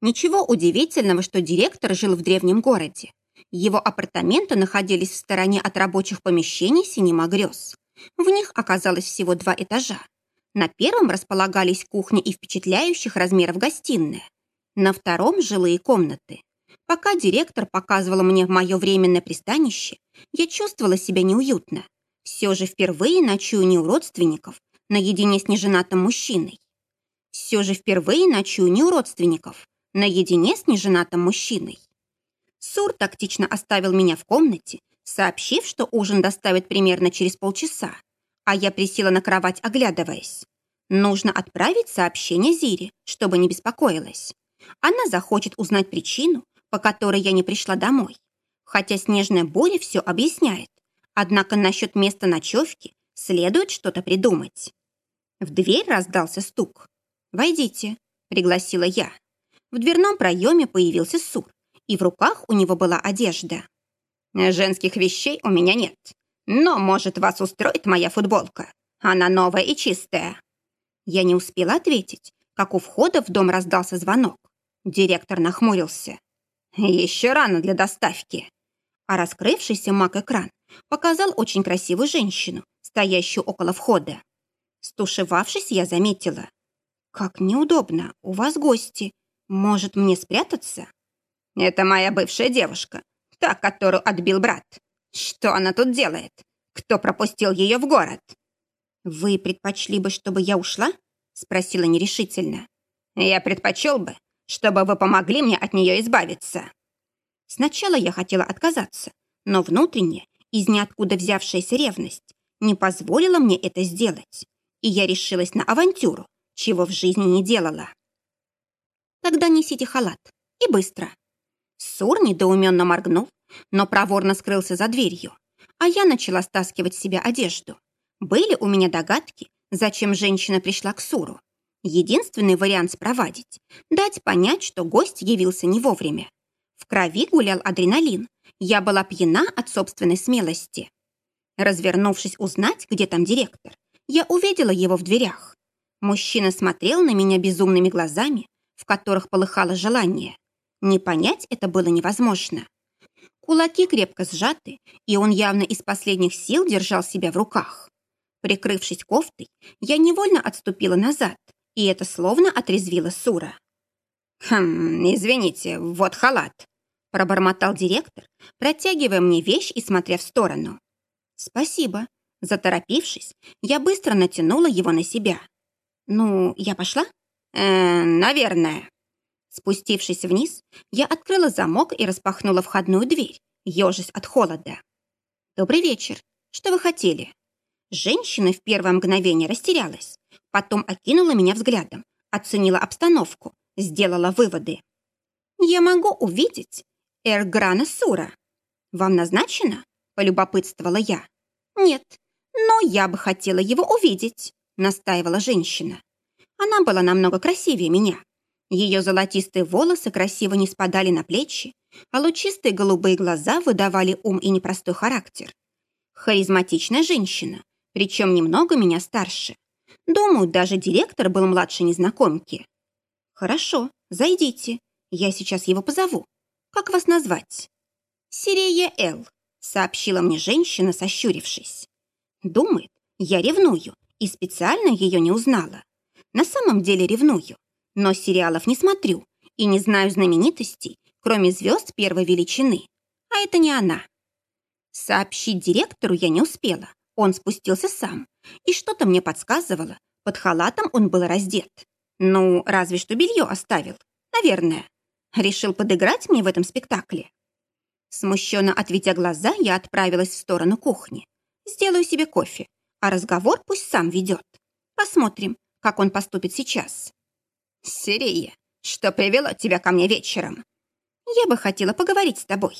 Ничего удивительного, что директор жил в древнем городе. Его апартаменты находились в стороне от рабочих помещений «Синема грез». В них оказалось всего два этажа. На первом располагались кухня и впечатляющих размеров гостиная. На втором – жилые комнаты. Пока директор показывал мне мое временное пристанище, я чувствовала себя неуютно. Все же впервые ночую не у родственников, наедине с неженатым мужчиной. Все же впервые ночую не у родственников, наедине с неженатым мужчиной. Сур тактично оставил меня в комнате, сообщив, что ужин доставят примерно через полчаса, а я присела на кровать, оглядываясь. Нужно отправить сообщение Зире, чтобы не беспокоилась. Она захочет узнать причину, по которой я не пришла домой. Хотя снежная буря все объясняет. Однако насчет места ночевки следует что-то придумать. В дверь раздался стук. «Войдите», — пригласила я. В дверном проеме появился Сур, и в руках у него была одежда. «Женских вещей у меня нет, но, может, вас устроит моя футболка. Она новая и чистая». Я не успела ответить, как у входа в дом раздался звонок. Директор нахмурился. «Еще рано для доставки». А раскрывшийся маг-экран показал очень красивую женщину, стоящую около входа. Стушевавшись, я заметила. «Как неудобно, у вас гости. Может, мне спрятаться?» «Это моя бывшая девушка, та, которую отбил брат. Что она тут делает? Кто пропустил ее в город?» «Вы предпочли бы, чтобы я ушла?» спросила нерешительно. «Я предпочел бы, чтобы вы помогли мне от нее избавиться». Сначала я хотела отказаться, но внутренне, из ниоткуда взявшаяся ревность, не позволила мне это сделать, и я решилась на авантюру, чего в жизни не делала. «Тогда несите халат, и быстро». Сур недоуменно моргнул, но проворно скрылся за дверью, а я начала стаскивать с себя одежду. Были у меня догадки, зачем женщина пришла к Суру. Единственный вариант спровадить – дать понять, что гость явился не вовремя. В крови гулял адреналин. Я была пьяна от собственной смелости. Развернувшись узнать, где там директор, я увидела его в дверях. Мужчина смотрел на меня безумными глазами, в которых полыхало желание. Не понять это было невозможно. Кулаки крепко сжаты, и он явно из последних сил держал себя в руках. Прикрывшись кофтой, я невольно отступила назад, и это словно отрезвило Сура. «Хм, извините, вот халат», — пробормотал директор, протягивая мне вещь и смотря в сторону. «Спасибо». Заторопившись, я быстро натянула его на себя. «Ну, я пошла?» «Э, наверное». Спустившись вниз, я открыла замок и распахнула входную дверь, ежась от холода. «Добрый вечер. Что вы хотели?» Женщина в первое мгновение растерялась, потом окинула меня взглядом, оценила обстановку, сделала выводы. «Я могу увидеть Эрграна Сура. Вам назначено?» – полюбопытствовала я. «Нет, но я бы хотела его увидеть», – настаивала женщина. Она была намного красивее меня. Ее золотистые волосы красиво не спадали на плечи, а лучистые голубые глаза выдавали ум и непростой характер. Харизматичная женщина, причем немного меня старше. Думаю, даже директор был младше незнакомки. Хорошо, зайдите. Я сейчас его позову. Как вас назвать? Сирея Эл, сообщила мне женщина, сощурившись. Думает, я ревную и специально ее не узнала. На самом деле ревную, но сериалов не смотрю и не знаю знаменитостей, кроме звезд первой величины. А это не она. Сообщить директору я не успела. Он спустился сам, и что-то мне подсказывало, под халатом он был раздет. Ну, разве что белье оставил. Наверное. Решил подыграть мне в этом спектакле. Смущенно отведя глаза, я отправилась в сторону кухни. Сделаю себе кофе, а разговор пусть сам ведет. Посмотрим, как он поступит сейчас. Сирия, что привело тебя ко мне вечером? Я бы хотела поговорить с тобой.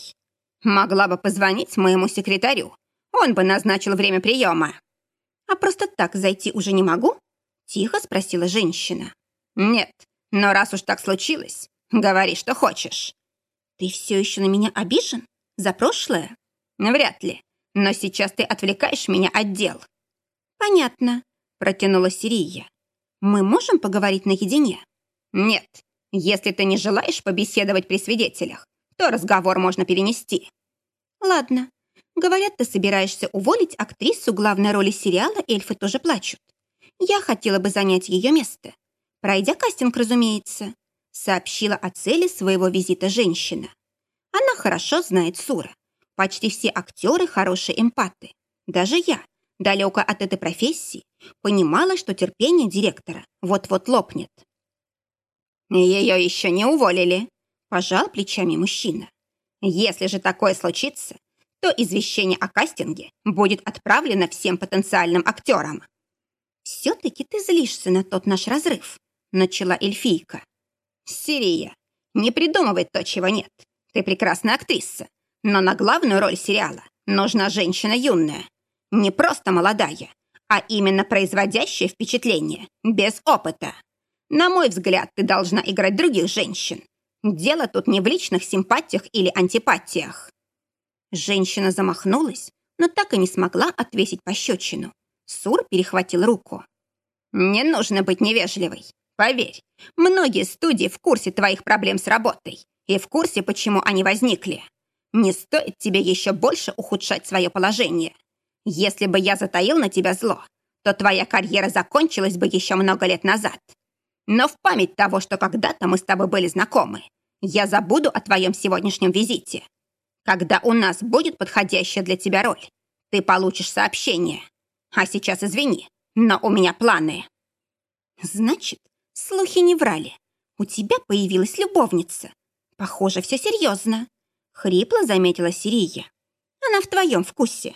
Могла бы позвонить моему секретарю. Он бы назначил время приема. А просто так зайти уже не могу? Тихо спросила женщина. Нет, но раз уж так случилось, говори, что хочешь. Ты все еще на меня обижен? За прошлое? Вряд ли. Но сейчас ты отвлекаешь меня от дел. Понятно, протянула Сирия. Мы можем поговорить наедине? Нет, Если ты не желаешь побеседовать при свидетелях, то разговор можно перенести». «Ладно. Говорят, ты собираешься уволить актрису главной роли сериала «Эльфы тоже плачут». Я хотела бы занять ее место. Пройдя кастинг, разумеется, сообщила о цели своего визита женщина. Она хорошо знает Сура. Почти все актеры хорошие эмпаты. Даже я, далеко от этой профессии, понимала, что терпение директора вот-вот лопнет. «Ее еще не уволили», – пожал плечами мужчина. «Если же такое случится, то извещение о кастинге будет отправлено всем потенциальным актерам». «Все-таки ты злишься на тот наш разрыв», – начала эльфийка. «Сирия, не придумывай то, чего нет. Ты прекрасная актриса, но на главную роль сериала нужна женщина юная. Не просто молодая, а именно производящая впечатление, без опыта. На мой взгляд, ты должна играть других женщин. Дело тут не в личных симпатиях или антипатиях». Женщина замахнулась, но так и не смогла отвесить пощечину. Сур перехватил руку. «Не нужно быть невежливой. Поверь, многие студии в курсе твоих проблем с работой и в курсе, почему они возникли. Не стоит тебе еще больше ухудшать свое положение. Если бы я затаил на тебя зло, то твоя карьера закончилась бы еще много лет назад. Но в память того, что когда-то мы с тобой были знакомы, я забуду о твоем сегодняшнем визите. Когда у нас будет подходящая для тебя роль, ты получишь сообщение. А сейчас извини, но у меня планы. Значит, слухи не врали. У тебя появилась любовница. Похоже, все серьезно. Хрипло заметила Сирия. Она в твоем вкусе.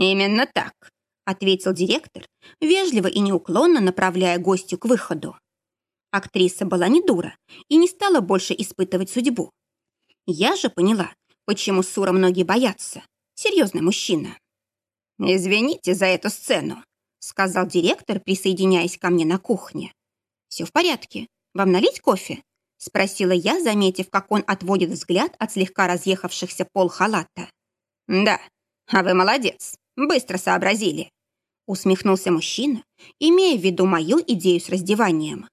Именно так, ответил директор, вежливо и неуклонно направляя гостю к выходу. Актриса была не дура и не стала больше испытывать судьбу. Я же поняла, почему Сура многие боятся. Серьезный мужчина. «Извините за эту сцену», — сказал директор, присоединяясь ко мне на кухне. «Все в порядке. Вам налить кофе?» — спросила я, заметив, как он отводит взгляд от слегка разъехавшихся пол халата. «Да, а вы молодец. Быстро сообразили», — усмехнулся мужчина, имея в виду мою идею с раздеванием.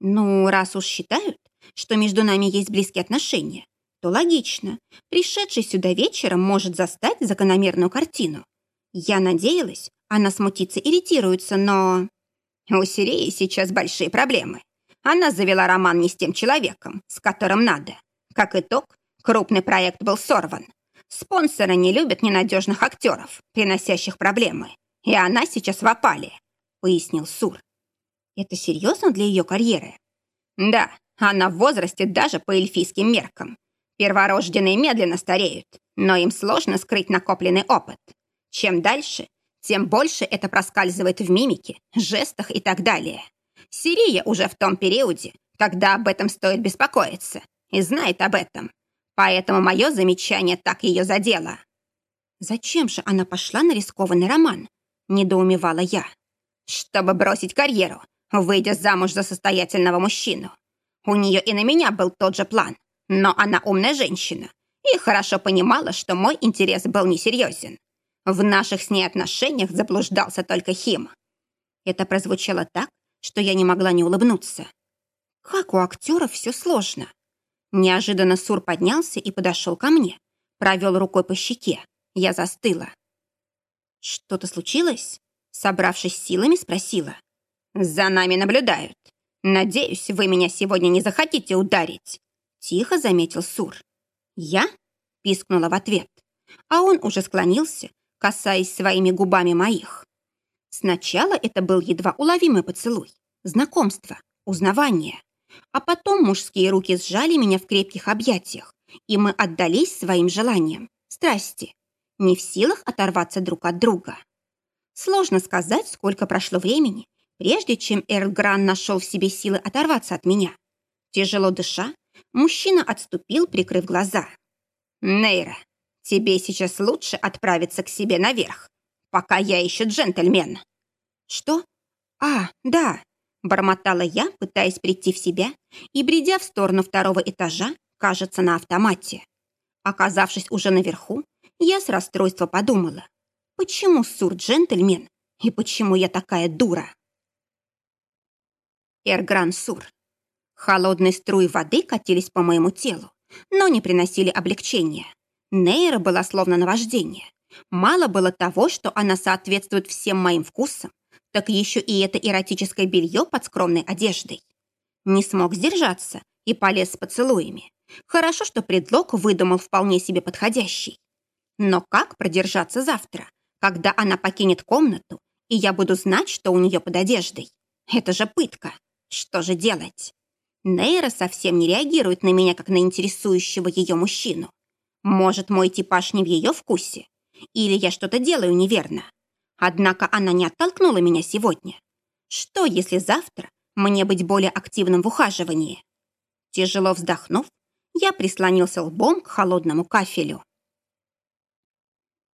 «Ну, раз уж считают, что между нами есть близкие отношения, то логично. Пришедший сюда вечером может застать закономерную картину. Я надеялась, она смутится, иритируется, но... У Сирии сейчас большие проблемы. Она завела роман не с тем человеком, с которым надо. Как итог, крупный проект был сорван. Спонсоры не любят ненадежных актеров, приносящих проблемы. И она сейчас в опале, пояснил Сур. Это серьезно для ее карьеры? Да, она в возрасте даже по эльфийским меркам. Перворожденные медленно стареют, но им сложно скрыть накопленный опыт. Чем дальше, тем больше это проскальзывает в мимике, жестах и так далее. Сирия уже в том периоде, когда об этом стоит беспокоиться, и знает об этом. Поэтому мое замечание так ее задело. «Зачем же она пошла на рискованный роман?» – недоумевала я. «Чтобы бросить карьеру, выйдя замуж за состоятельного мужчину. У нее и на меня был тот же план, но она умная женщина и хорошо понимала, что мой интерес был несерьезен. В наших с ней отношениях заблуждался только Хим. Это прозвучало так, что я не могла не улыбнуться. Как у актеров все сложно. Неожиданно Сур поднялся и подошел ко мне. Провел рукой по щеке. Я застыла. «Что-то случилось?» Собравшись силами, спросила. «За нами наблюдают. Надеюсь, вы меня сегодня не захотите ударить», тихо заметил Сур. «Я?» – пискнула в ответ. А он уже склонился касаясь своими губами моих. Сначала это был едва уловимый поцелуй, знакомство, узнавание. А потом мужские руки сжали меня в крепких объятиях, и мы отдались своим желаниям, страсти, не в силах оторваться друг от друга. Сложно сказать, сколько прошло времени, прежде чем Эрл Гран нашел в себе силы оторваться от меня. Тяжело дыша, мужчина отступил, прикрыв глаза. «Нейра, Тебе сейчас лучше отправиться к себе наверх, пока я еще джентльмен». «Что? А, да», — бормотала я, пытаясь прийти в себя и, бредя в сторону второго этажа, кажется, на автомате. Оказавшись уже наверху, я с расстройства подумала, почему Сур джентльмен и почему я такая дура? Эргран Сур. Холодные струи воды катились по моему телу, но не приносили облегчения. Нейра была словно наваждение. Мало было того, что она соответствует всем моим вкусам, так еще и это эротическое белье под скромной одеждой. Не смог сдержаться и полез с поцелуями. Хорошо, что предлог выдумал вполне себе подходящий. Но как продержаться завтра, когда она покинет комнату, и я буду знать, что у нее под одеждой? Это же пытка. Что же делать? Нейра совсем не реагирует на меня, как на интересующего ее мужчину. Может, мой типаж не в ее вкусе? Или я что-то делаю неверно? Однако она не оттолкнула меня сегодня. Что, если завтра мне быть более активным в ухаживании? Тяжело вздохнув, я прислонился лбом к холодному кафелю.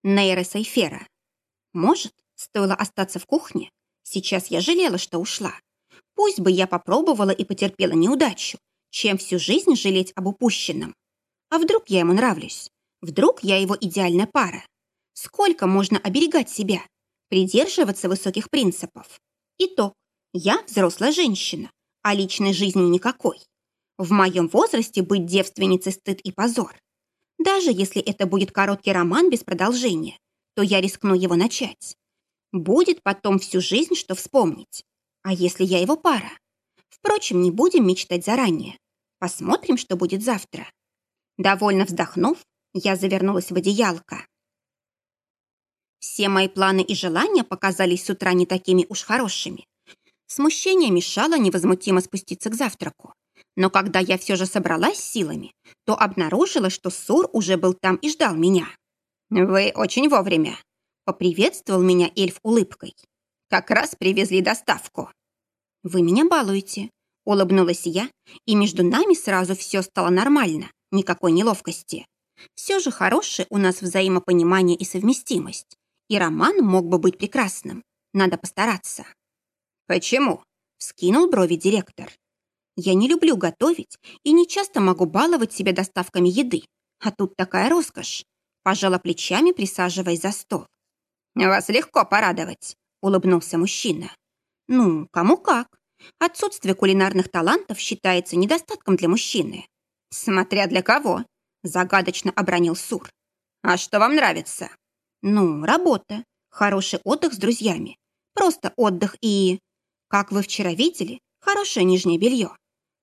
Нейра Сайфера. Может, стоило остаться в кухне? Сейчас я жалела, что ушла. Пусть бы я попробовала и потерпела неудачу, чем всю жизнь жалеть об упущенном. А вдруг я ему нравлюсь? Вдруг я его идеальная пара? Сколько можно оберегать себя, придерживаться высоких принципов? Итог. Я взрослая женщина, а личной жизни никакой. В моем возрасте быть девственницей стыд и позор. Даже если это будет короткий роман без продолжения, то я рискну его начать. Будет потом всю жизнь, что вспомнить. А если я его пара? Впрочем, не будем мечтать заранее. Посмотрим, что будет завтра. Довольно вздохнув, я завернулась в одеялко. Все мои планы и желания показались с утра не такими уж хорошими. Смущение мешало невозмутимо спуститься к завтраку. Но когда я все же собралась силами, то обнаружила, что Сур уже был там и ждал меня. «Вы очень вовремя», — поприветствовал меня эльф улыбкой. «Как раз привезли доставку». «Вы меня балуете», — улыбнулась я, и между нами сразу все стало нормально, никакой неловкости. Все же хорошее у нас взаимопонимание и совместимость, и роман мог бы быть прекрасным. Надо постараться. «Почему?» — вскинул брови директор. Я не люблю готовить и не часто могу баловать себя доставками еды. А тут такая роскошь. Пожала плечами, присаживаясь за стол. «Вас легко порадовать», — улыбнулся мужчина. «Ну, кому как. Отсутствие кулинарных талантов считается недостатком для мужчины». «Смотря для кого», — загадочно обронил Сур. «А что вам нравится?» «Ну, работа, хороший отдых с друзьями, просто отдых и...» «Как вы вчера видели, хорошее нижнее белье.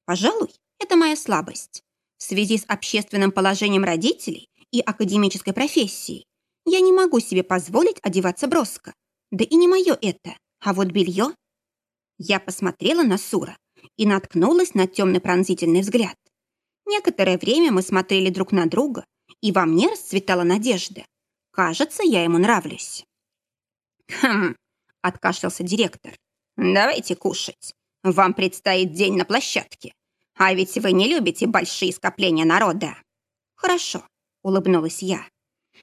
Пожалуй, это моя слабость. В связи с общественным положением родителей и академической профессией я не могу себе позволить одеваться броско. Да и не мое это. А вот белье... Я посмотрела на Сура и наткнулась на темный пронзительный взгляд. Некоторое время мы смотрели друг на друга, и во мне расцветала надежда. Кажется, я ему нравлюсь. «Хм», — откашлялся директор. «Давайте кушать. Вам предстоит день на площадке. А ведь вы не любите большие скопления народа. Хорошо, улыбнулась я.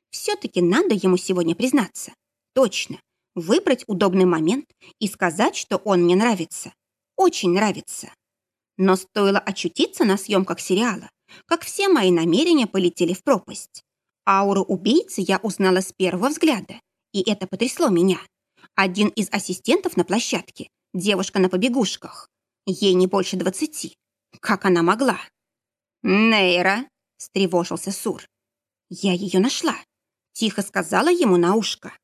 Все-таки надо ему сегодня признаться. Точно. Выбрать удобный момент и сказать, что он мне нравится. Очень нравится. Но стоило очутиться на съемках сериала, как все мои намерения полетели в пропасть. Ауру убийцы я узнала с первого взгляда, и это потрясло меня. Один из ассистентов на площадке, девушка на побегушках. Ей не больше двадцати, как она могла? «Нейра!» — встревожился Сур. «Я ее нашла», — тихо сказала ему на ушко.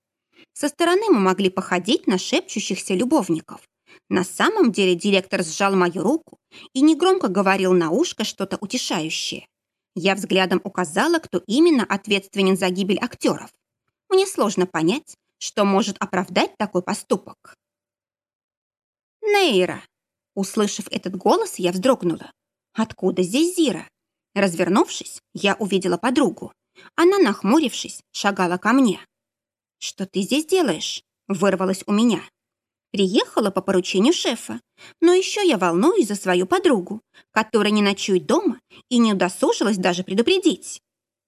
Со стороны мы могли походить на шепчущихся любовников. На самом деле директор сжал мою руку и негромко говорил на ушко что-то утешающее. Я взглядом указала, кто именно ответственен за гибель актеров. Мне сложно понять, что может оправдать такой поступок. «Нейра!» Услышав этот голос, я вздрогнула. «Откуда здесь Зира?» Развернувшись, я увидела подругу. Она, нахмурившись, шагала ко мне. «Что ты здесь делаешь?» – вырвалось у меня. Приехала по поручению шефа, но еще я волнуюсь за свою подругу, которая не ночует дома и не удосужилась даже предупредить.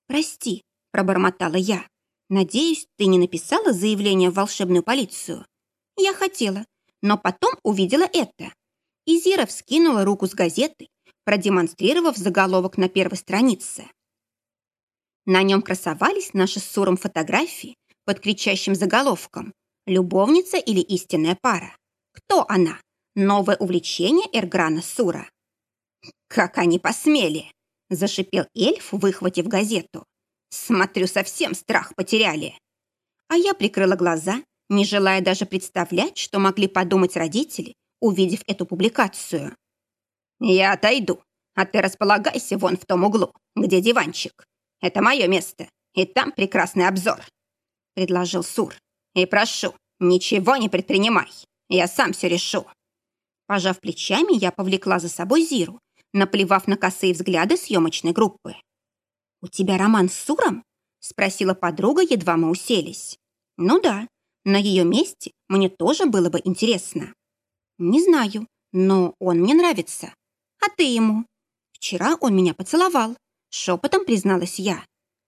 «Прости», – пробормотала я. «Надеюсь, ты не написала заявление в волшебную полицию?» Я хотела, но потом увидела это. Изира вскинула руку с газетой, продемонстрировав заголовок на первой странице. На нем красовались наши с Суром фотографии под кричащим заголовком «Любовница или истинная пара?». Кто она? Новое увлечение Эрграна Сура. «Как они посмели!» — зашипел эльф, выхватив газету. «Смотрю, совсем страх потеряли». А я прикрыла глаза, не желая даже представлять, что могли подумать родители, увидев эту публикацию. «Я отойду, а ты располагайся вон в том углу, где диванчик. Это мое место, и там прекрасный обзор», — предложил Сур. «И прошу, ничего не предпринимай, я сам все решу». Пожав плечами, я повлекла за собой Зиру, наплевав на косые взгляды съемочной группы. «У тебя роман с Суром?» — спросила подруга, едва мы уселись. «Ну да, на ее месте мне тоже было бы интересно». «Не знаю, но он мне нравится. А ты ему?» «Вчера он меня поцеловал», — шепотом призналась я.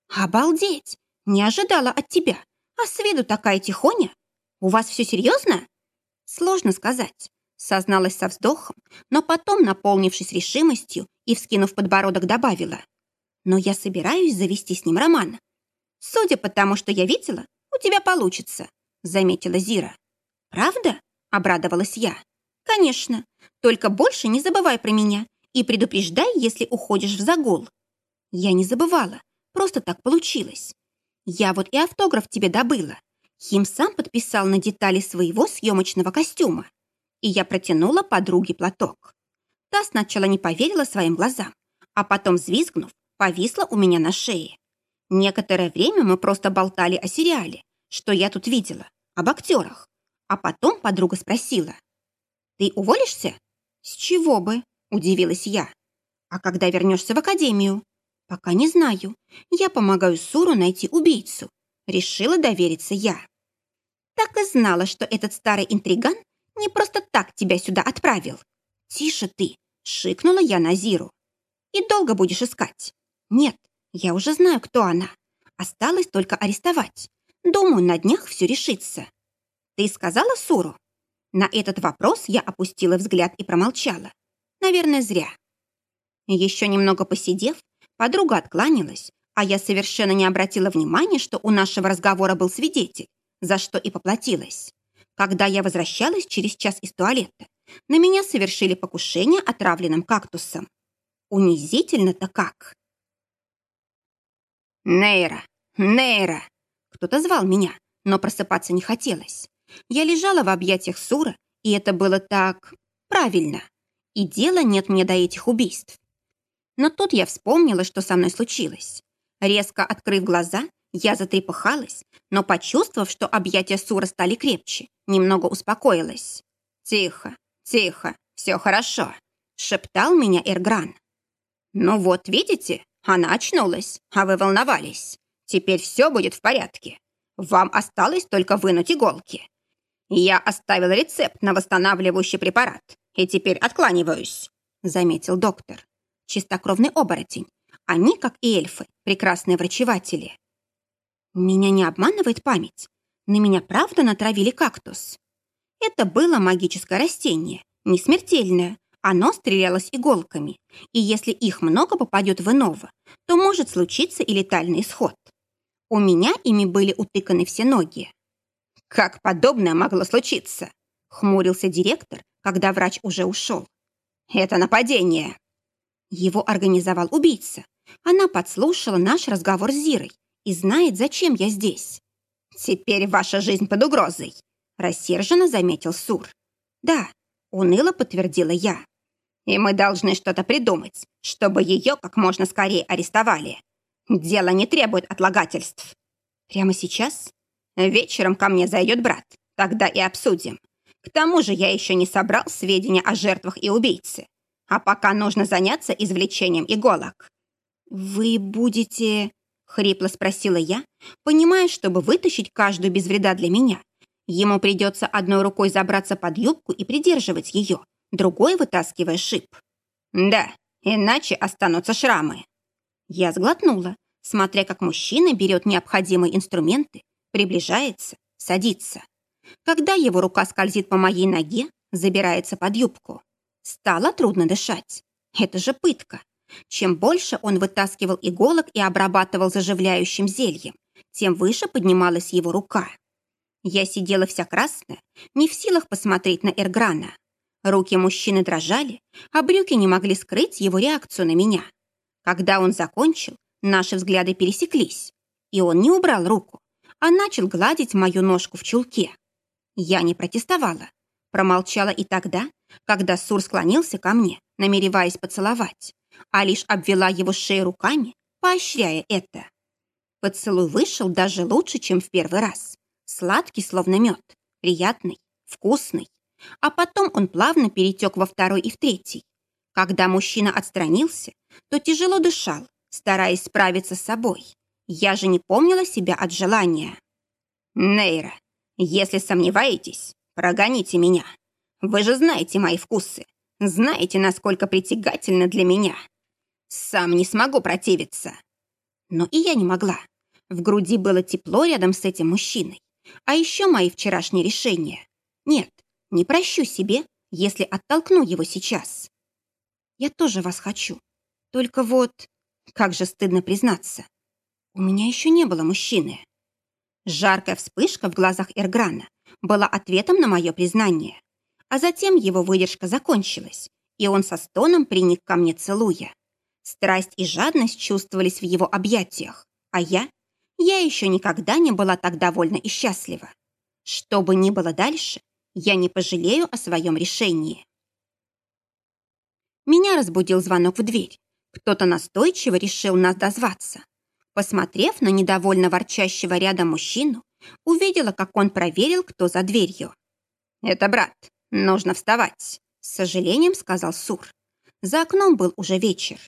«Обалдеть! Не ожидала от тебя. А с виду такая тихоня. У вас все серьезно?» «Сложно сказать созналась со вздохом, но потом, наполнившись решимостью и вскинув подбородок, добавила. «Но я собираюсь завести с ним роман. Судя по тому, что я видела, у тебя получится», — заметила Зира. «Правда?» — обрадовалась я. «Конечно. Только больше не забывай про меня и предупреждай, если уходишь в загул». Я не забывала, просто так получилось. Я вот и автограф тебе добыла. Хим сам подписал на детали своего съемочного костюма и я протянула подруге платок. Та сначала не поверила своим глазам, а потом, взвизгнув, повисла у меня на шее. Некоторое время мы просто болтали о сериале, что я тут видела, об актерах. А потом подруга спросила. «Ты уволишься?» «С чего бы?» – удивилась я. «А когда вернешься в академию?» «Пока не знаю. Я помогаю Суру найти убийцу». Решила довериться я. Так и знала, что этот старый интриган не просто так тебя сюда отправил. Тише ты, шикнула я на Зиру. И долго будешь искать? Нет, я уже знаю, кто она. Осталось только арестовать. Думаю, на днях все решится. Ты сказала Суру? На этот вопрос я опустила взгляд и промолчала. Наверное, зря. Еще немного посидев, подруга откланялась, а я совершенно не обратила внимания, что у нашего разговора был свидетель, за что и поплатилась. Когда я возвращалась через час из туалета, на меня совершили покушение отравленным кактусом. Унизительно-то как. «Нейра! Нейра!» Кто-то звал меня, но просыпаться не хотелось. Я лежала в объятиях Сура, и это было так... правильно. И дела нет мне до этих убийств. Но тут я вспомнила, что со мной случилось. Резко открыв глаза, я затрепыхалась, но, почувствовав, что объятия Сура стали крепче, немного успокоилась. «Тихо, тихо, все хорошо», — шептал меня Эргран. «Ну вот, видите, она очнулась, а вы волновались. Теперь все будет в порядке. Вам осталось только вынуть иголки. Я оставил рецепт на восстанавливающий препарат и теперь откланиваюсь», — заметил доктор. Чистокровный оборотень. Они, как и эльфы, прекрасные врачеватели. Меня не обманывает память. На меня правда натравили кактус. Это было магическое растение, не смертельное. Оно стрелялось иголками, и если их много попадет в иного, то может случиться и летальный исход. У меня ими были утыканы все ноги. «Как подобное могло случиться?» — хмурился директор, когда врач уже ушел. «Это нападение!» Его организовал убийца. Она подслушала наш разговор с Зирой и знает, зачем я здесь. Теперь ваша жизнь под угрозой, рассерженно заметил Сур. Да, уныло подтвердила я. И мы должны что-то придумать, чтобы ее как можно скорее арестовали. Дело не требует отлагательств. Прямо сейчас? Вечером ко мне зайдет брат. Тогда и обсудим. К тому же я еще не собрал сведения о жертвах и убийце. А пока нужно заняться извлечением иголок. «Вы будете...» Хрипло спросила я, понимая, чтобы вытащить каждую без вреда для меня. Ему придется одной рукой забраться под юбку и придерживать ее, другой вытаскивая шип. Да, иначе останутся шрамы. Я сглотнула, смотря как мужчина берет необходимые инструменты, приближается, садится. Когда его рука скользит по моей ноге, забирается под юбку. Стало трудно дышать. Это же пытка. Чем больше он вытаскивал иголок и обрабатывал заживляющим зельем, тем выше поднималась его рука. Я сидела вся красная, не в силах посмотреть на Эрграна. Руки мужчины дрожали, а брюки не могли скрыть его реакцию на меня. Когда он закончил, наши взгляды пересеклись, и он не убрал руку, а начал гладить мою ножку в чулке. Я не протестовала, промолчала и тогда, когда Сур склонился ко мне, намереваясь поцеловать, а лишь обвела его шею руками, поощряя это. Поцелуй вышел даже лучше, чем в первый раз. Сладкий, словно мед, приятный, вкусный. А потом он плавно перетек во второй и в третий. Когда мужчина отстранился, то тяжело дышал, стараясь справиться с собой. Я же не помнила себя от желания. «Нейра, если сомневаетесь, прогоните меня. Вы же знаете мои вкусы, знаете, насколько притягательно для меня. Сам не смогу противиться». Но и я не могла. В груди было тепло рядом с этим мужчиной. А еще мои вчерашние решения. Нет, не прощу себе, если оттолкну его сейчас. Я тоже вас хочу. Только вот, как же стыдно признаться, у меня еще не было мужчины. Жаркая вспышка в глазах Эрграна была ответом на мое признание. А затем его выдержка закончилась, и он со стоном приник ко мне целуя. Страсть и жадность чувствовались в его объятиях, а я, я еще никогда не была так довольна и счастлива. Что бы ни было дальше, я не пожалею о своем решении. Меня разбудил звонок в дверь. Кто-то настойчиво решил нас дозваться. Посмотрев на недовольно ворчащего рядом мужчину, увидела, как он проверил, кто за дверью. «Это брат. Нужно вставать», — с сожалением сказал Сур. За окном был уже вечер.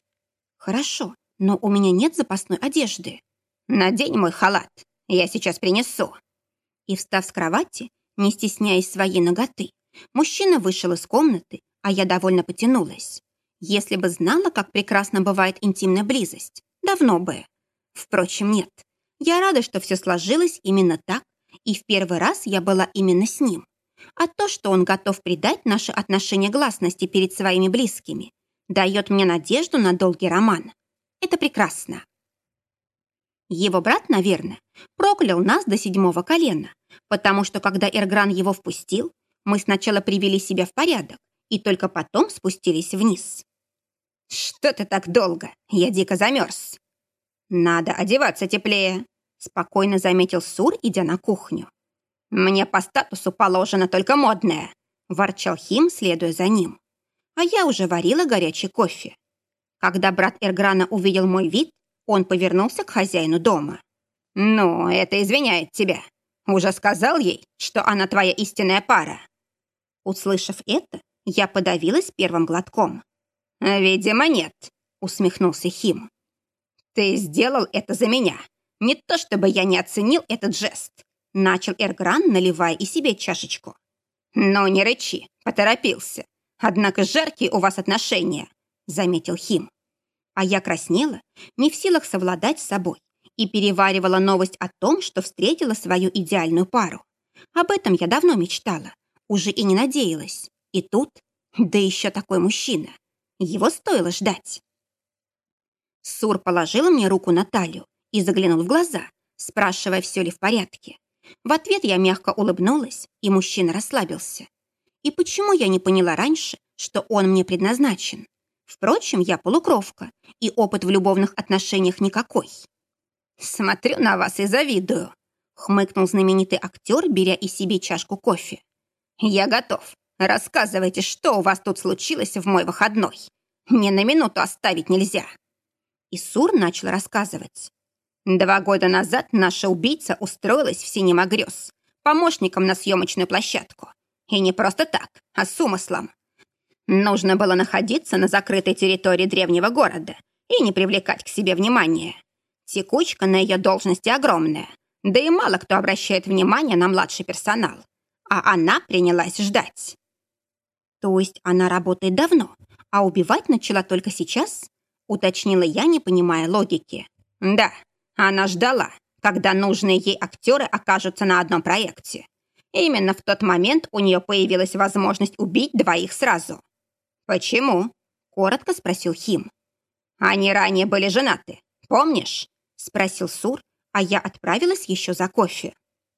«Хорошо, но у меня нет запасной одежды». «Надень мой халат. Я сейчас принесу». И, встав с кровати, не стесняясь своей ноготы, мужчина вышел из комнаты, а я довольно потянулась. Если бы знала, как прекрасно бывает интимная близость, давно бы. Впрочем, нет. Я рада, что все сложилось именно так, и в первый раз я была именно с ним. А то, что он готов придать наши отношения гласности перед своими близкими, дает мне надежду на долгий роман. Это прекрасно. Его брат, наверное, проклял нас до седьмого колена, потому что когда Эргран его впустил, мы сначала привели себя в порядок и только потом спустились вниз. «Что ты так долго? Я дико замерз». «Надо одеваться теплее», — спокойно заметил Сур, идя на кухню. «Мне по статусу положено только модное», — ворчал Хим, следуя за ним. А я уже варила горячий кофе. Когда брат Эрграна увидел мой вид, он повернулся к хозяину дома. «Ну, это извиняет тебя. Уже сказал ей, что она твоя истинная пара». Услышав это, я подавилась первым глотком. «Видимо, нет», — усмехнулся Хим. «Ты сделал это за меня. Не то чтобы я не оценил этот жест», — начал Эргран, наливая и себе чашечку. «Но не рычи, поторопился. Однако жаркие у вас отношения», — заметил Хим. А я краснела, не в силах совладать с собой, и переваривала новость о том, что встретила свою идеальную пару. Об этом я давно мечтала, уже и не надеялась. И тут, да еще такой мужчина. Его стоило ждать. Сур положила мне руку на талию и заглянул в глаза, спрашивая, все ли в порядке. В ответ я мягко улыбнулась, и мужчина расслабился. И почему я не поняла раньше, что он мне предназначен? Впрочем, я полукровка, и опыт в любовных отношениях никакой. «Смотрю на вас и завидую», — хмыкнул знаменитый актер, беря и себе чашку кофе. «Я готов. Рассказывайте, что у вас тут случилось в мой выходной. Ни на минуту оставить нельзя». И Сур начал рассказывать. Два года назад наша убийца устроилась в «Синема грез» помощником на съемочную площадку. И не просто так, а с умыслом. Нужно было находиться на закрытой территории древнего города и не привлекать к себе внимания. Текучка на ее должности огромная, да и мало кто обращает внимание на младший персонал. А она принялась ждать. То есть она работает давно, а убивать начала только сейчас? Уточнила я, не понимая логики. Да, она ждала, когда нужные ей актеры окажутся на одном проекте. Именно в тот момент у нее появилась возможность убить двоих сразу. «Почему?» — коротко спросил Хим. «Они ранее были женаты, помнишь?» — спросил Сур, а я отправилась еще за кофе.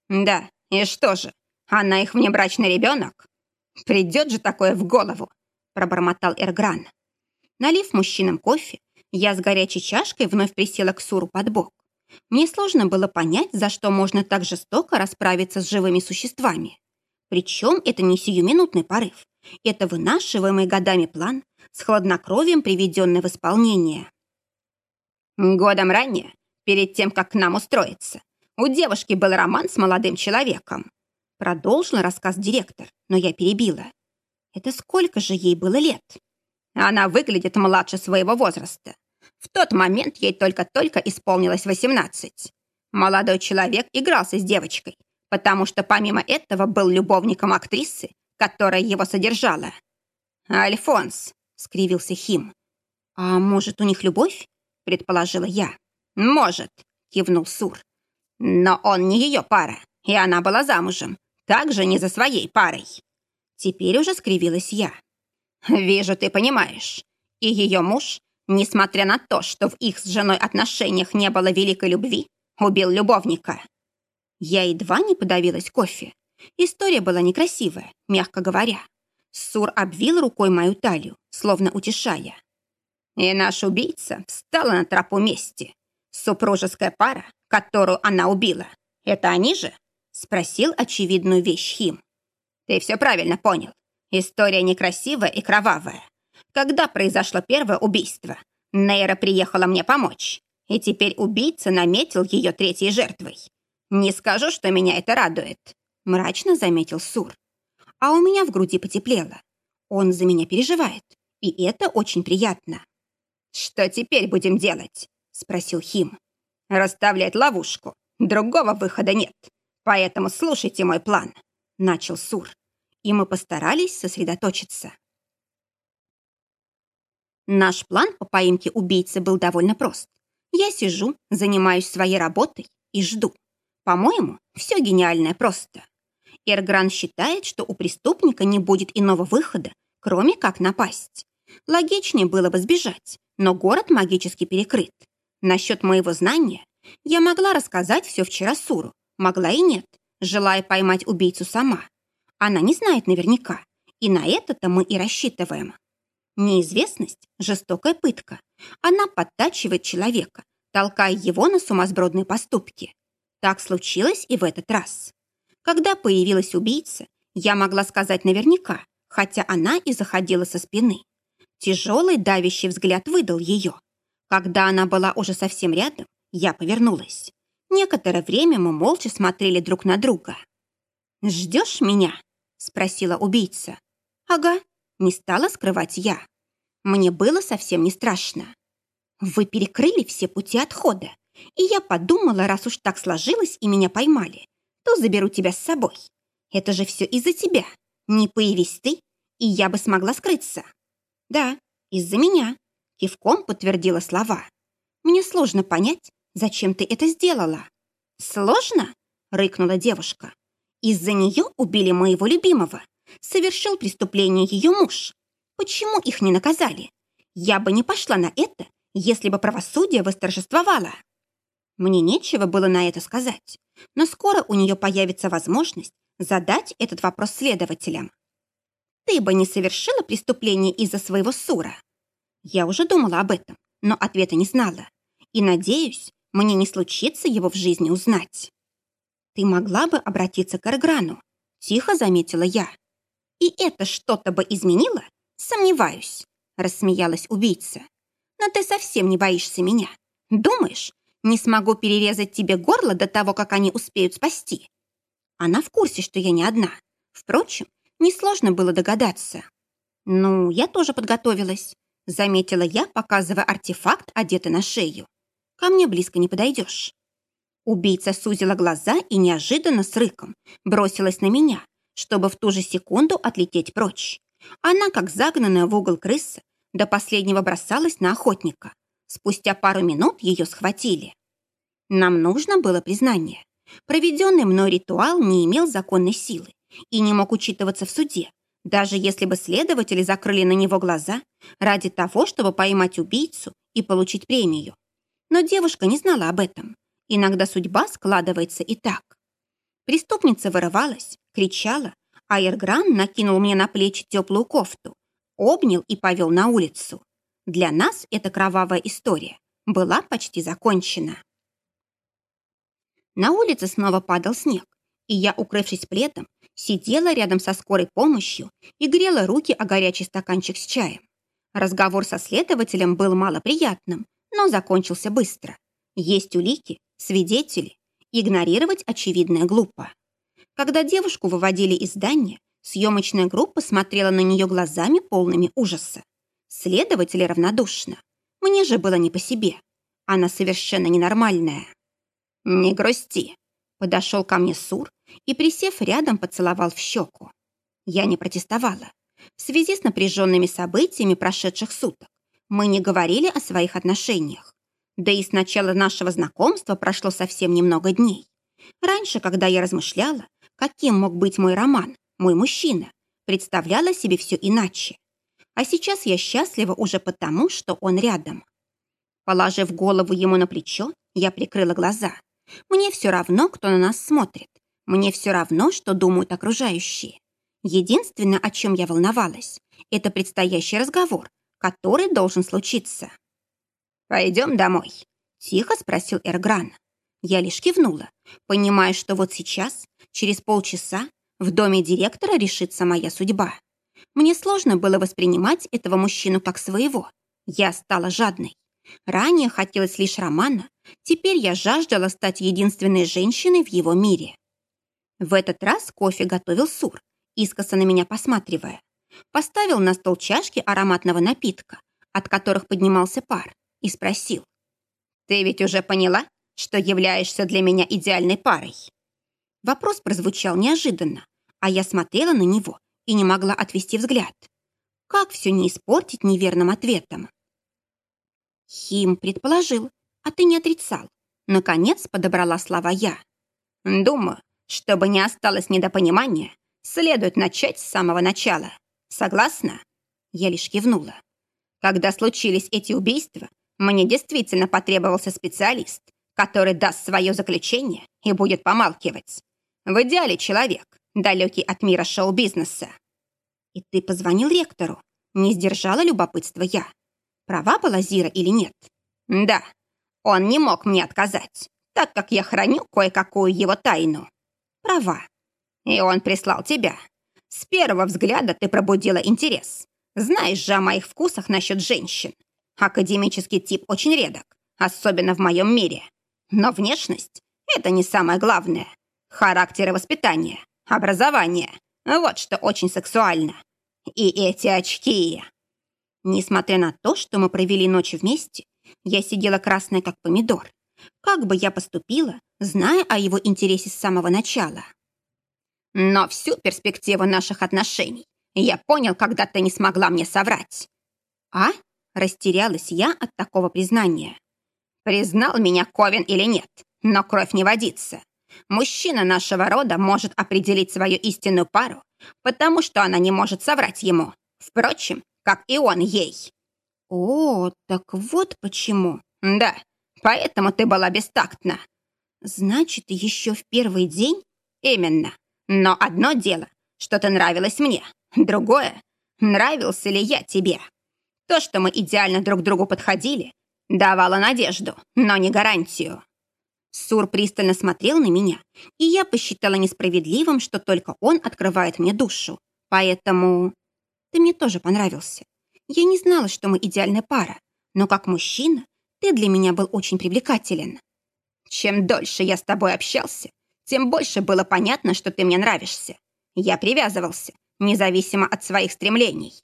«Да, и что же, она их внебрачный ребенок?» Придет же такое в голову, пробормотал Эргран. Налив мужчинам кофе, я с горячей чашкой вновь присела к Суру под бок. Мне сложно было понять, за что можно так жестоко расправиться с живыми существами. Причем это не сиюминутный порыв. Это вынашиваемый годами план, с хладнокровием приведенный в исполнение. Годом ранее, перед тем, как к нам устроиться, у девушки был роман с молодым человеком. Продолжил рассказ директор, но я перебила. Это сколько же ей было лет? Она выглядит младше своего возраста. В тот момент ей только-только исполнилось 18. Молодой человек игрался с девочкой, потому что помимо этого был любовником актрисы, которая его содержала. «Альфонс», — скривился Хим. «А может, у них любовь?» — предположила я. «Может», — кивнул Сур. «Но он не ее пара, и она была замужем, также не за своей парой». Теперь уже скривилась я. «Вижу, ты понимаешь. И ее муж, несмотря на то, что в их с женой отношениях не было великой любви, убил любовника». Я едва не подавилась кофе. История была некрасивая, мягко говоря. Сур обвил рукой мою талию, словно утешая. И наш убийца встала на тропу мести. Супружеская пара, которую она убила, это они же? Спросил очевидную вещь Хим. Ты все правильно понял. История некрасивая и кровавая. Когда произошло первое убийство, Нейра приехала мне помочь, и теперь убийца наметил ее третьей жертвой. Не скажу, что меня это радует, мрачно заметил Сур. А у меня в груди потеплело. Он за меня переживает, и это очень приятно. «Что теперь будем делать?» — спросил Хим. «Расставлять ловушку. Другого выхода нет. Поэтому слушайте мой план», — начал Сур и мы постарались сосредоточиться. Наш план по поимке убийцы был довольно прост. Я сижу, занимаюсь своей работой и жду. По-моему, все гениальное просто. Эргран считает, что у преступника не будет иного выхода, кроме как напасть. Логичнее было бы сбежать, но город магически перекрыт. Насчет моего знания я могла рассказать все вчера Суру, могла и нет, желая поймать убийцу сама. Она не знает наверняка, и на это-то мы и рассчитываем. Неизвестность – жестокая пытка. Она подтачивает человека, толкая его на сумасбродные поступки. Так случилось и в этот раз. Когда появилась убийца, я могла сказать наверняка, хотя она и заходила со спины. Тяжелый давящий взгляд выдал ее. Когда она была уже совсем рядом, я повернулась. Некоторое время мы молча смотрели друг на друга. «Ждешь меня?» спросила убийца. Ага, не стала скрывать я. Мне было совсем не страшно. Вы перекрыли все пути отхода, и я подумала, раз уж так сложилось и меня поймали, то заберу тебя с собой. Это же все из-за тебя. Не появись ты, и я бы смогла скрыться. Да, из-за меня. Кивком подтвердила слова. Мне сложно понять, зачем ты это сделала. Сложно? Рыкнула девушка. Из-за нее убили моего любимого. Совершил преступление ее муж. Почему их не наказали? Я бы не пошла на это, если бы правосудие восторжествовало. Мне нечего было на это сказать, но скоро у нее появится возможность задать этот вопрос следователям. Ты бы не совершила преступление из-за своего ссора. Я уже думала об этом, но ответа не знала. И, надеюсь, мне не случится его в жизни узнать. «Ты могла бы обратиться к Эрграну», — тихо заметила я. «И это что-то бы изменило? Сомневаюсь», — рассмеялась убийца. «Но ты совсем не боишься меня. Думаешь, не смогу перерезать тебе горло до того, как они успеют спасти?» Она в курсе, что я не одна. Впрочем, несложно было догадаться. «Ну, я тоже подготовилась», — заметила я, показывая артефакт, одетый на шею. «Ко мне близко не подойдешь». Убийца сузила глаза и неожиданно с рыком бросилась на меня, чтобы в ту же секунду отлететь прочь. Она, как загнанная в угол крыса, до последнего бросалась на охотника. Спустя пару минут ее схватили. Нам нужно было признание. Проведенный мной ритуал не имел законной силы и не мог учитываться в суде, даже если бы следователи закрыли на него глаза ради того, чтобы поймать убийцу и получить премию. Но девушка не знала об этом. Иногда судьба складывается и так. Преступница вырывалась, кричала, Айргран накинул мне на плечи теплую кофту, обнял и повел на улицу. Для нас эта кровавая история была почти закончена. На улице снова падал снег, и я, укрывшись пледом, сидела рядом со скорой помощью и грела руки о горячий стаканчик с чаем. Разговор со следователем был малоприятным, но закончился быстро. Есть улики, свидетели. Игнорировать очевидное глупо. Когда девушку выводили из здания, съемочная группа смотрела на нее глазами полными ужаса. Следователи равнодушно. Мне же было не по себе. Она совершенно ненормальная. «Не грусти», — подошел ко мне Сур и, присев рядом, поцеловал в щеку. Я не протестовала. В связи с напряженными событиями прошедших суток мы не говорили о своих отношениях. Да и с начала нашего знакомства прошло совсем немного дней. Раньше, когда я размышляла, каким мог быть мой роман, мой мужчина, представляла себе все иначе. А сейчас я счастлива уже потому, что он рядом. Положив голову ему на плечо, я прикрыла глаза. Мне все равно, кто на нас смотрит. Мне все равно, что думают окружающие. Единственное, о чем я волновалась, это предстоящий разговор, который должен случиться. «Пойдем домой», — тихо спросил Эргран. Я лишь кивнула, понимая, что вот сейчас, через полчаса, в доме директора решится моя судьба. Мне сложно было воспринимать этого мужчину как своего. Я стала жадной. Ранее хотелось лишь романа, теперь я жаждала стать единственной женщиной в его мире. В этот раз кофе готовил Сур, искоса на меня посматривая. Поставил на стол чашки ароматного напитка, от которых поднимался пар, и спросил. «Ты ведь уже поняла, что являешься для меня идеальной парой?» Вопрос прозвучал неожиданно, а я смотрела на него и не могла отвести взгляд. Как все не испортить неверным ответом? Хим предположил, а ты не отрицал. Наконец подобрала слова я. Думаю, чтобы не осталось недопонимания, следует начать с самого начала. Согласна? Я лишь кивнула. Когда случились эти убийства, мне действительно потребовался специалист, который даст свое заключение и будет помалкивать. В идеале человек, далекий от мира шоу-бизнеса. И ты позвонил ректору? Не сдержала любопытства я. Права была Зира или нет? Да, он не мог мне отказать, так как я храню кое-какую его тайну. Права. И он прислал тебя. С первого взгляда ты пробудила интерес. Знаешь же о моих вкусах насчет женщин. Академический тип очень редок, особенно в моем мире. Но внешность — это не самое главное. Характер и воспитание, образование — вот что очень сексуально. И эти очки. Несмотря на то, что мы провели ночь вместе, я сидела красная, как помидор. Как бы я поступила, зная о его интересе с самого начала? Но всю перспективу наших отношений я понял, когда ты не смогла мне соврать. А? Растерялась я от такого признания. Признал меня Ковен или нет, но кровь не водится. Мужчина нашего рода может определить свою истинную пару, потому что она не может соврать ему. Впрочем, как и он ей. О, так вот почему. Да, поэтому ты была бестактна. Значит, еще в первый день? Именно. Но одно дело, что ты нравилась мне. Другое, нравился ли я тебе. То, что мы идеально друг другу подходили, давало надежду, но не гарантию. Сур пристально смотрел на меня, и я посчитала несправедливым, что только он открывает мне душу. Поэтому ты мне тоже понравился. Я не знала, что мы идеальная пара, но как мужчина ты для меня был очень привлекателен. Чем дольше я с тобой общался, тем больше было понятно, что ты мне нравишься. Я привязывался, независимо от своих стремлений.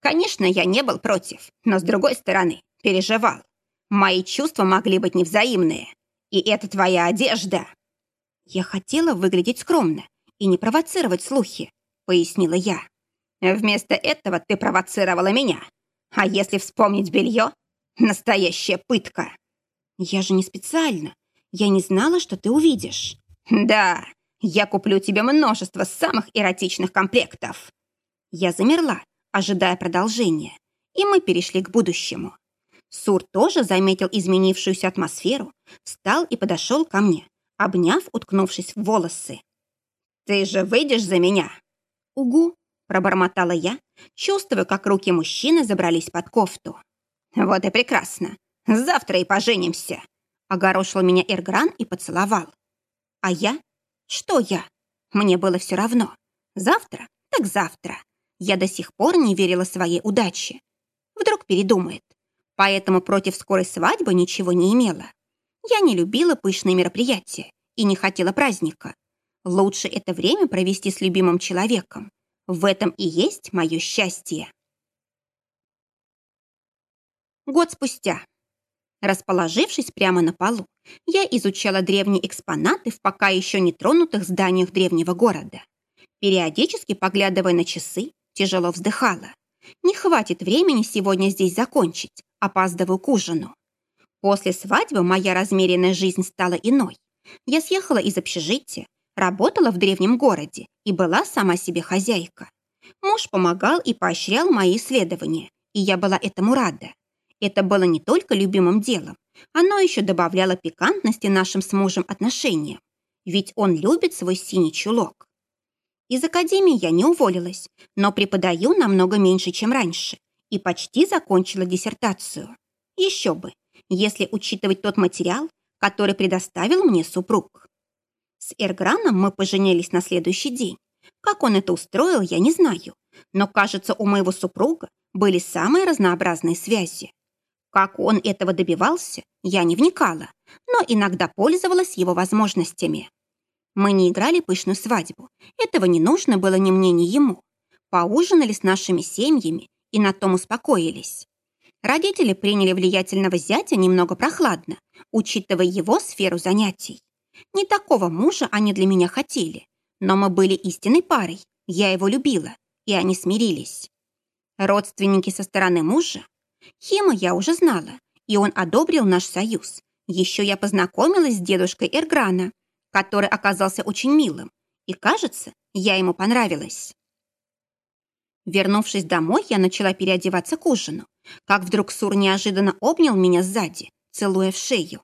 Конечно, я не был против, но, с другой стороны, переживал. Мои чувства могли быть невзаимные. И это твоя одежда. Я хотела выглядеть скромно и не провоцировать слухи, пояснила я. Вместо этого ты провоцировала меня. А если вспомнить белье, настоящая пытка. Я же не специально. Я не знала, что ты увидишь. Да, я куплю тебе множество самых эротичных комплектов. Я замерла, ожидая продолжения, и мы перешли к будущему. Сур тоже заметил изменившуюся атмосферу, встал и подошел ко мне, обняв, уткнувшись в волосы. «Ты же выйдешь за меня?» «Угу», — пробормотала я, чувствуя, как руки мужчины забрались под кофту. «Вот и прекрасно. Завтра и поженимся», — огорошил меня Эргран и поцеловал. «А я? Что я? Мне было все равно. Завтра? Так завтра. Я до сих пор не верила своей удаче. Вдруг передумает. Поэтому против скорой свадьбы ничего не имела. Я не любила пышные мероприятия и не хотела праздника. Лучше это время провести с любимым человеком. В этом и есть мое счастье. Год спустя. Расположившись прямо на полу, я изучала древние экспонаты в пока еще не тронутых зданиях древнего города. Периодически, поглядывая на часы, тяжело вздыхала. Не хватит времени сегодня здесь закончить, опаздываю к ужину. После свадьбы моя размеренная жизнь стала иной. Я съехала из общежития, работала в древнем городе и была сама себе хозяйка. Муж помогал и поощрял мои исследования, и я была этому рада. Это было не только любимым делом, оно еще добавляло пикантности нашим с мужем отношениям, ведь он любит свой синий чулок. Из академии я не уволилась, но преподаю намного меньше, чем раньше, и почти закончила диссертацию. Еще бы, если учитывать тот материал, который предоставил мне супруг. С Эрграном мы поженились на следующий день. Как он это устроил, я не знаю, но, кажется, у моего супруга были самые разнообразные связи. Как он этого добивался, я не вникала, но иногда пользовалась его возможностями. Мы не играли пышную свадьбу. Этого не нужно было ни мне, ни ему. Поужинали с нашими семьями и на том успокоились. Родители приняли влиятельного зятя немного прохладно, учитывая его сферу занятий. Не такого мужа они для меня хотели, но мы были истинной парой, я его любила, и они смирились. Родственники со стороны мужа Хима я уже знала, и он одобрил наш союз. Еще я познакомилась с дедушкой Эрграна, который оказался очень милым, и, кажется, я ему понравилась. Вернувшись домой, я начала переодеваться к ужину, как вдруг Сур неожиданно обнял меня сзади, целуя в шею.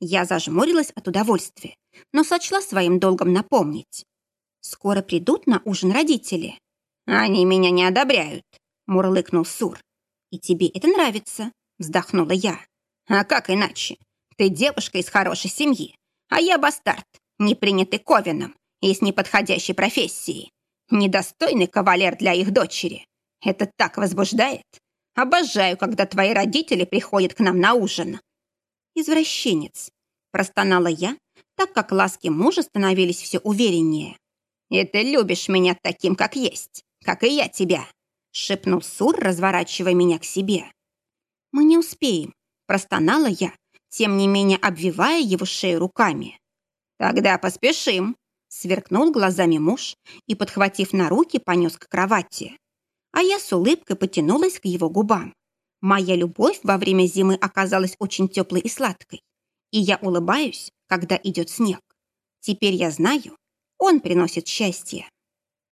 Я зажмурилась от удовольствия, но сочла своим долгом напомнить. «Скоро придут на ужин родители». «Они меня не одобряют», — мурлыкнул Сур. «И тебе это нравится?» — вздохнула я. «А как иначе? Ты девушка из хорошей семьи, а я бастард, не принятый Ковином и с неподходящей профессией. Недостойный кавалер для их дочери. Это так возбуждает. Обожаю, когда твои родители приходят к нам на ужин». «Извращенец», — простонала я, так как ласки мужа становились все увереннее. «И ты любишь меня таким, как есть, как и я тебя», — шепнул Сур, разворачивая меня к себе. «Мы не успеем», — простонала я, тем не менее обвивая его шею руками. «Тогда поспешим», — сверкнул глазами муж и, подхватив на руки, понес к кровати. А я с улыбкой потянулась к его губам. Моя любовь во время зимы оказалась очень теплой и сладкой. И я улыбаюсь, когда идет снег. Теперь я знаю, он приносит счастье.